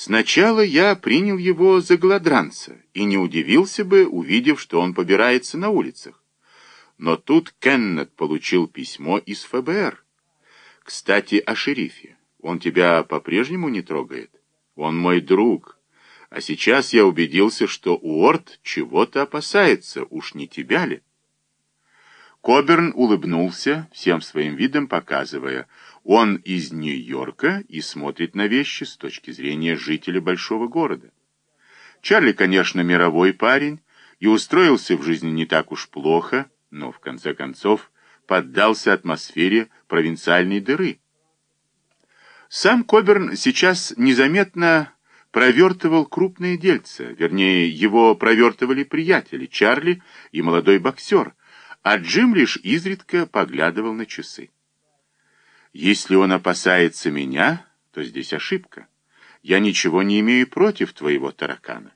Сначала я принял его за голодранца и не удивился бы, увидев, что он побирается на улицах. Но тут Кеннет получил письмо из ФБР. Кстати, о шерифе. Он тебя по-прежнему не трогает? Он мой друг. А сейчас я убедился, что Уорд чего-то опасается, уж не тебя ли? Коберн улыбнулся, всем своим видом показывая, он из Нью-Йорка и смотрит на вещи с точки зрения жителя большого города. Чарли, конечно, мировой парень и устроился в жизни не так уж плохо, но в конце концов поддался атмосфере провинциальной дыры. Сам Коберн сейчас незаметно провертывал крупные дельца, вернее, его провертывали приятели Чарли и молодой боксер, а Джим лишь изредка поглядывал на часы. Если он опасается меня, то здесь ошибка. Я ничего не имею против твоего таракана.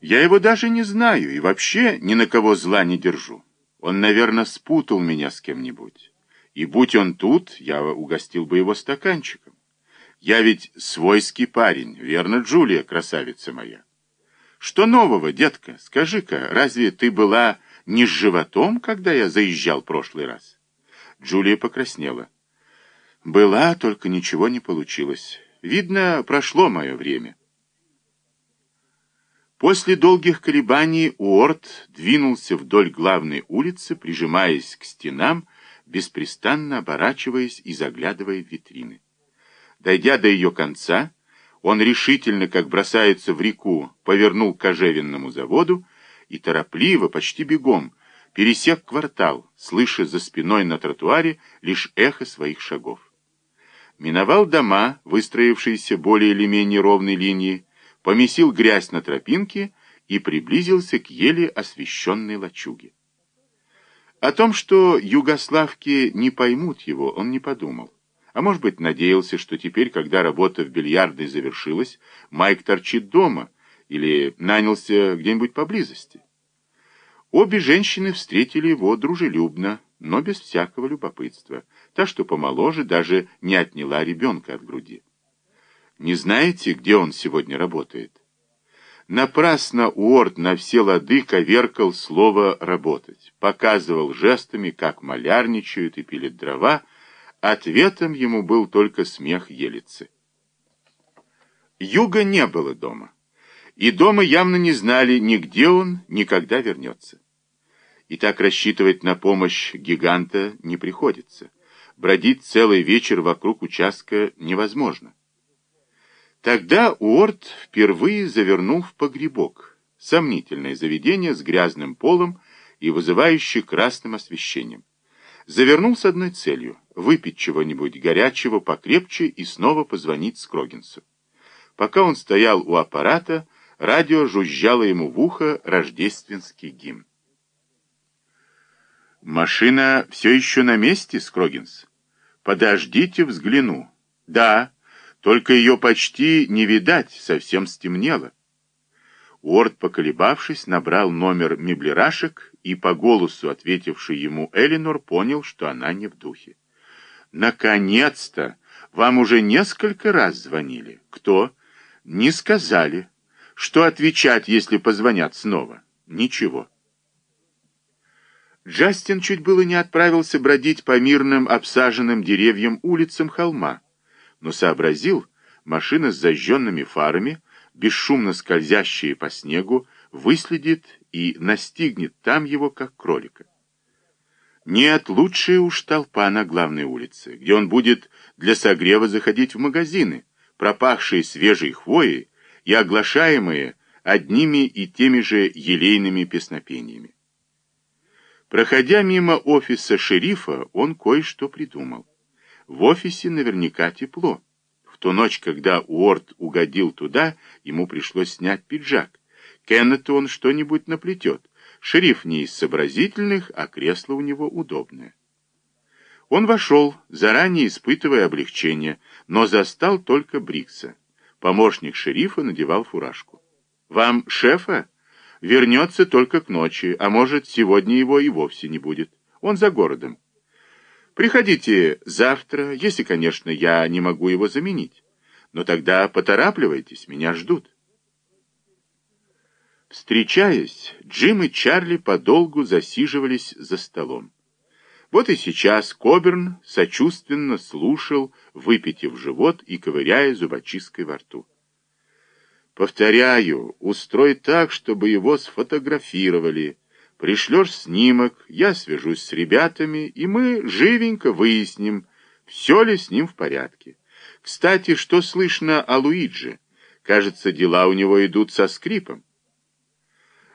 Я его даже не знаю и вообще ни на кого зла не держу. Он, наверное, спутал меня с кем-нибудь. И будь он тут, я угостил бы его стаканчиком. Я ведь свойский парень, верно, Джулия, красавица моя? Что нового, детка? Скажи-ка, разве ты была не с животом, когда я заезжал прошлый раз? Джулия покраснела. Была, только ничего не получилось. Видно, прошло мое время. После долгих колебаний Уорд двинулся вдоль главной улицы, прижимаясь к стенам, беспрестанно оборачиваясь и заглядывая в витрины. Дойдя до ее конца, он решительно, как бросается в реку, повернул к кожевенному заводу и торопливо, почти бегом, пересек квартал, слыша за спиной на тротуаре лишь эхо своих шагов миновал дома, выстроившиеся более или менее ровной линией, помесил грязь на тропинке и приблизился к еле освещенной лачуге. О том, что югославки не поймут его, он не подумал. А может быть, надеялся, что теперь, когда работа в бильярдной завершилась, Майк торчит дома или нанялся где-нибудь поблизости. Обе женщины встретили его дружелюбно, но без всякого любопытства. Та, что помоложе, даже не отняла ребенка от груди. Не знаете, где он сегодня работает? Напрасно Уорд на все лады коверкал слово «работать», показывал жестами, как малярничают и пилят дрова, ответом ему был только смех елицы. Юга не было дома, и дома явно не знали ни где он, ни когда вернется. И так рассчитывать на помощь гиганта не приходится. Бродить целый вечер вокруг участка невозможно. Тогда Уорд впервые завернул в погребок, сомнительное заведение с грязным полом и вызывающее красным освещением. Завернул с одной целью — выпить чего-нибудь горячего покрепче и снова позвонить Скрогинсу. Пока он стоял у аппарата, радио жужжало ему в ухо рождественский гимн. «Машина все еще на месте, Скрогинс?» «Подождите, взгляну». «Да, только ее почти не видать, совсем стемнело». Уорд, поколебавшись, набрал номер меблерашек и по голосу, ответивший ему Элинор, понял, что она не в духе. «Наконец-то! Вам уже несколько раз звонили. Кто?» «Не сказали. Что отвечать, если позвонят снова?» «Ничего». Джастин чуть было не отправился бродить по мирным, обсаженным деревьям улицам холма, но сообразил, машина с зажженными фарами, бесшумно скользящая по снегу, выследит и настигнет там его, как кролика. Нет, лучшая уж толпа на главной улице, где он будет для согрева заходить в магазины, пропахшие свежей хвоей и оглашаемые одними и теми же елейными песнопениями. Проходя мимо офиса шерифа, он кое-что придумал. В офисе наверняка тепло. В ту ночь, когда Уорд угодил туда, ему пришлось снять пиджак. Кеннету он что-нибудь наплетет. Шериф не из сообразительных, а кресло у него удобное. Он вошел, заранее испытывая облегчение, но застал только Брикса. Помощник шерифа надевал фуражку. «Вам шефа?» Вернется только к ночи, а может, сегодня его и вовсе не будет. Он за городом. Приходите завтра, если, конечно, я не могу его заменить. Но тогда поторапливайтесь, меня ждут. Встречаясь, Джим и Чарли подолгу засиживались за столом. Вот и сейчас Коберн сочувственно слушал, выпитив живот и ковыряя зубочисткой во рту. Повторяю, устрой так, чтобы его сфотографировали. Пришлешь снимок, я свяжусь с ребятами, и мы живенько выясним, все ли с ним в порядке. Кстати, что слышно о Луидже? Кажется, дела у него идут со скрипом.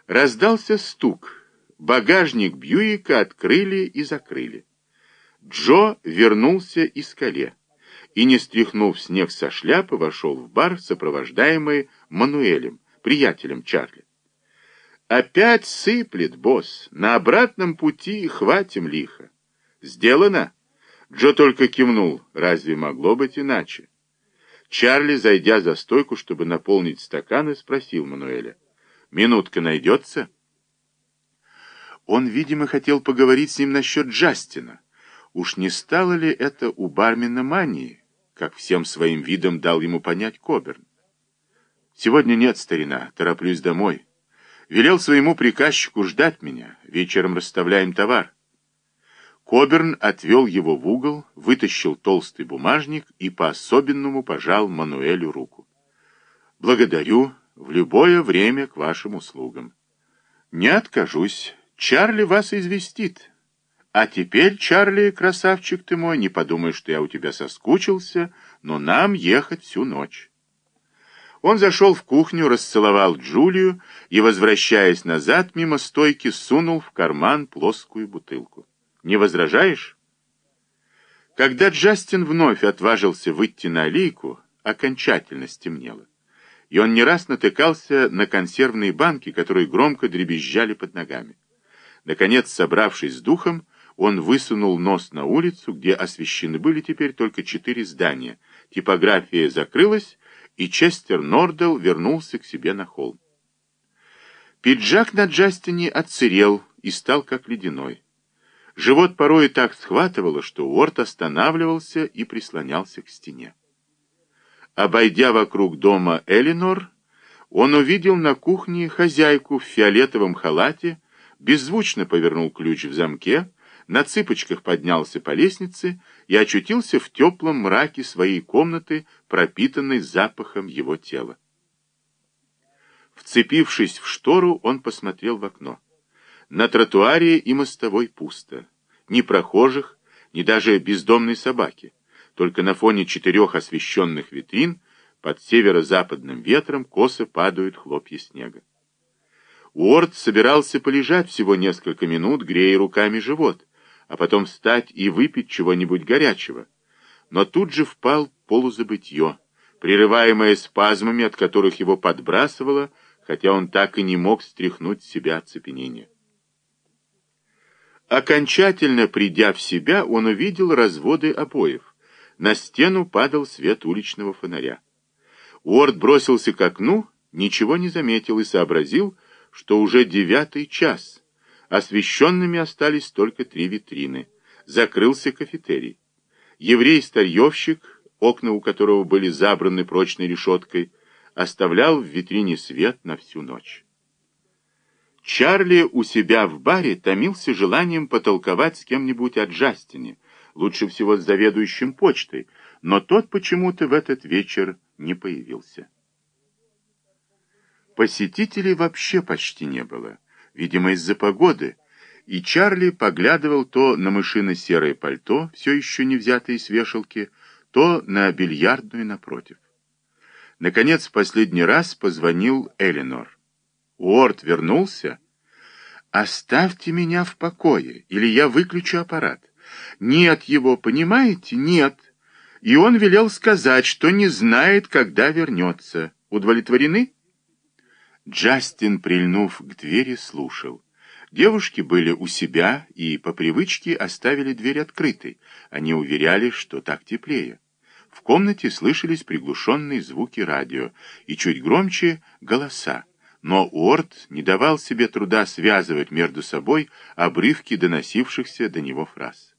Раздался стук. Багажник Бьюика открыли и закрыли. Джо вернулся из коле и, не стряхнув снег со шляпы, вошел в бар, сопровождаемый Мануэлем, приятелем Чарли. «Опять сыплет, босс. На обратном пути хватим лихо». «Сделано?» Джо только кивнул. Разве могло быть иначе? Чарли, зайдя за стойку, чтобы наполнить стаканы, спросил Мануэля. «Минутка найдется?» Он, видимо, хотел поговорить с ним насчет Джастина. Уж не стало ли это у бармена мании, как всем своим видом дал ему понять Коберн? «Сегодня нет, старина, тороплюсь домой. Велел своему приказчику ждать меня, вечером расставляем товар». Коберн отвел его в угол, вытащил толстый бумажник и по-особенному пожал Мануэлю руку. «Благодарю, в любое время к вашим услугам». «Не откажусь». Чарли вас известит. А теперь, Чарли, красавчик ты мой, не подумай, что я у тебя соскучился, но нам ехать всю ночь. Он зашел в кухню, расцеловал Джулию и, возвращаясь назад, мимо стойки, сунул в карман плоскую бутылку. «Не возражаешь?» Когда Джастин вновь отважился выйти на аллейку, окончательно стемнело, и он не раз натыкался на консервные банки, которые громко дребезжали под ногами. Наконец, собравшись с духом, он высунул нос на улицу, где освещены были теперь только четыре здания. Типография закрылась, и Честер Нордел вернулся к себе на холм. Пиджак на Джастине отсырел и стал как ледяной. Живот порой так схватывало, что Уорд останавливался и прислонялся к стене. Обойдя вокруг дома Элинор, он увидел на кухне хозяйку в фиолетовом халате, беззвучно повернул ключ в замке, на цыпочках поднялся по лестнице и очутился в теплом мраке своей комнаты, пропитанной запахом его тела. Вцепившись в штору, он посмотрел в окно. На тротуаре и мостовой пусто. Ни прохожих, ни даже бездомной собаки. Только на фоне четырех освещенных витрин под северо-западным ветром косо падают хлопья снега. Уорд собирался полежать всего несколько минут, грея руками живот, а потом встать и выпить чего-нибудь горячего. Но тут же впал полузабытье, прерываемое спазмами, от которых его подбрасывало, хотя он так и не мог стряхнуть с себя оцепенение. Окончательно придя в себя, он увидел разводы обоев. На стену падал свет уличного фонаря. Уорд бросился к окну, ничего не заметил и сообразил, что уже девятый час. Освещенными остались только три витрины. Закрылся кафетерий. Еврей-старьевщик, окна у которого были забраны прочной решеткой, оставлял в витрине свет на всю ночь. Чарли у себя в баре томился желанием потолковать с кем-нибудь о Джастине, лучше всего с заведующим почтой, но тот почему-то в этот вечер не появился. Посетителей вообще почти не было, видимо, из-за погоды, и Чарли поглядывал то на мышино-серое пальто, все еще не взятое с вешалки, то на бильярдную напротив. Наконец, в последний раз позвонил Эленор. Уорд вернулся. «Оставьте меня в покое, или я выключу аппарат». «Нет его, понимаете? Нет». И он велел сказать, что не знает, когда вернется. Удовлетворены? Джастин, прильнув к двери, слушал. Девушки были у себя и по привычке оставили дверь открытой. Они уверяли, что так теплее. В комнате слышались приглушенные звуки радио и чуть громче голоса. Но Уорд не давал себе труда связывать между собой обрывки доносившихся до него фраз.